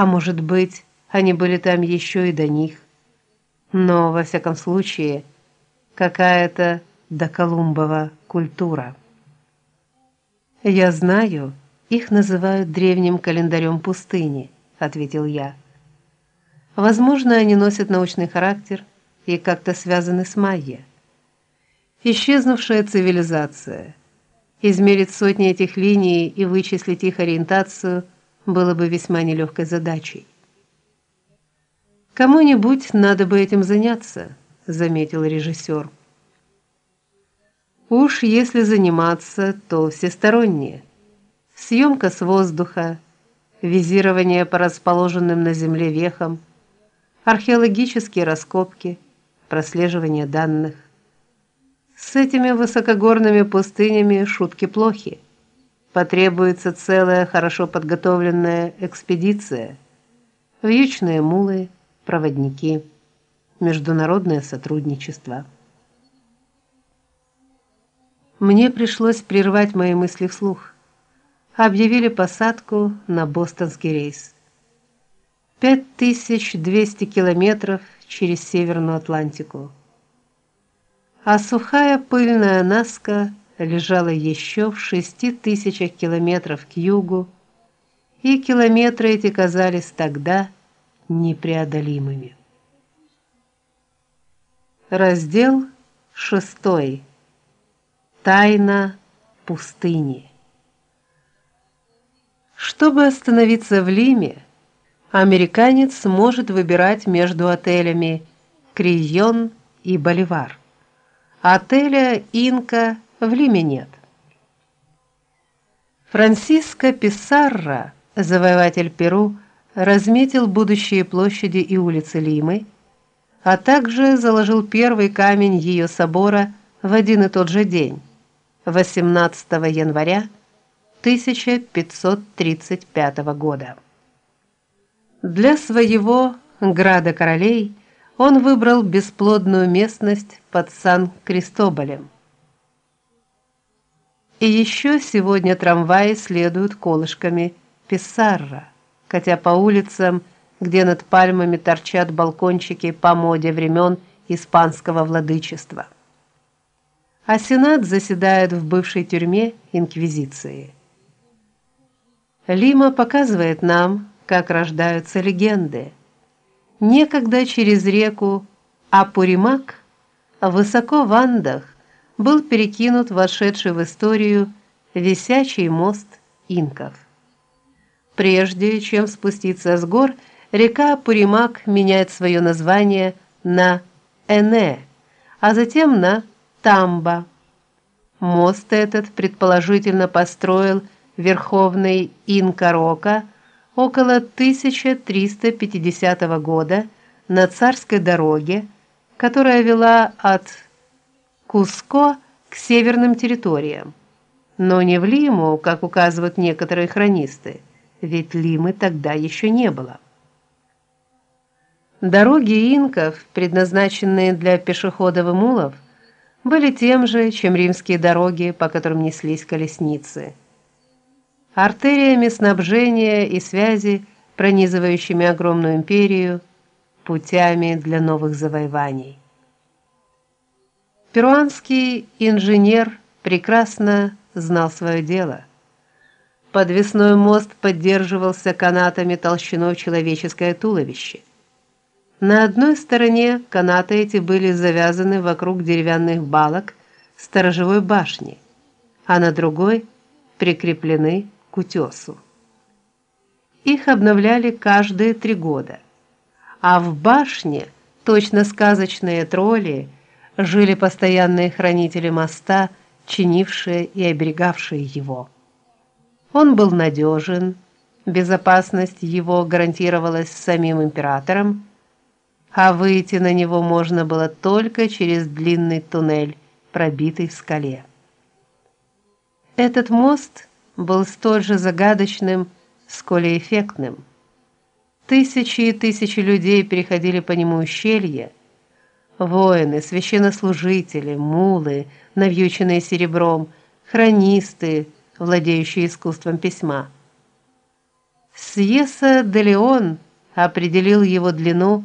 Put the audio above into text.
А может быть, они были там еще и до них. Но во всяком случае, какая-то доколумбова культура. Я знаю, их называют древним календарем пустыни, ответил я. Возможно, они носят научный характер и как-то связаны с майя. Исчезнувшая цивилизация. Измерить сотни этих линий и вычислить их ориентацию было бы весьма нелегкой задачей. Кому-нибудь надо бы этим заняться, заметил режиссер. Уж если заниматься, то всесторонне. Съемка с воздуха, визирование по расположенным на земле вехам, археологические раскопки, прослеживание данных. С этими высокогорными пустынями шутки плохи. Потребуется целая хорошо подготовленная экспедиция. Вьючные мулы, проводники, международное сотрудничество. Мне пришлось прервать мои мысли вслух. Объявили посадку на бостонский рейс. 5200 километров через Северную Атлантику. А сухая пыльная Наска лежала еще в шести тысячах километров к югу, и километры эти казались тогда непреодолимыми. Раздел шестой. Тайна пустыни. Чтобы остановиться в Лиме, американец может выбирать между отелями Крийон и Боливар. Отеля Инка в Лиме нет. Франсиско Писарро, завоеватель Перу, разметил будущие площади и улицы Лимы, а также заложил первый камень ее собора в один и тот же день, 18 января 1535 года. Для своего града королей он выбрал бесплодную местность под Сан-Кристоболем. И еще сегодня трамваи следуют колышками Писарра хотя по улицам, где над пальмами торчат балкончики по моде времен испанского владычества. А сенат заседает в бывшей тюрьме инквизиции. Лима показывает нам, как рождаются легенды. Некогда через реку Апуримак, высоко в Андах, был перекинут вошедший в историю висячий мост инков. Прежде чем спуститься с гор, река Пуримак меняет свое название на Эне, а затем на Тамба. Мост этот предположительно построил верховный инка Рока около 1350 года на царской дороге, которая вела от Куско к северным территориям, но не в Лиму, как указывают некоторые хронисты ведь Лимы тогда еще не было. Дороги инков, предназначенные для пешеходов и мулов, были тем же, чем римские дороги, по которым неслись колесницы. Артериями снабжения и связи, пронизывающими огромную империю, путями для новых завоеваний. Перуанский инженер прекрасно знал свое дело. Подвесной мост поддерживался канатами толщиной человеческое туловище. На одной стороне канаты эти были завязаны вокруг деревянных балок сторожевой башни, а на другой прикреплены к утесу. Их обновляли каждые три года. А в башне, точно сказочные тролли, жили постоянные хранители моста, чинившие и оберегавшие его. Он был надежен, безопасность его гарантировалась самим императором, а выйти на него можно было только через длинный туннель, пробитый в скале. Этот мост был столь же загадочным, сколь и эффектным. Тысячи и тысячи людей переходили по нему ущелье. Воины, священнослужители, мулы, навьюченные серебром, хронисты, владеющий искусством письма. Сьеса де Леон определил его длину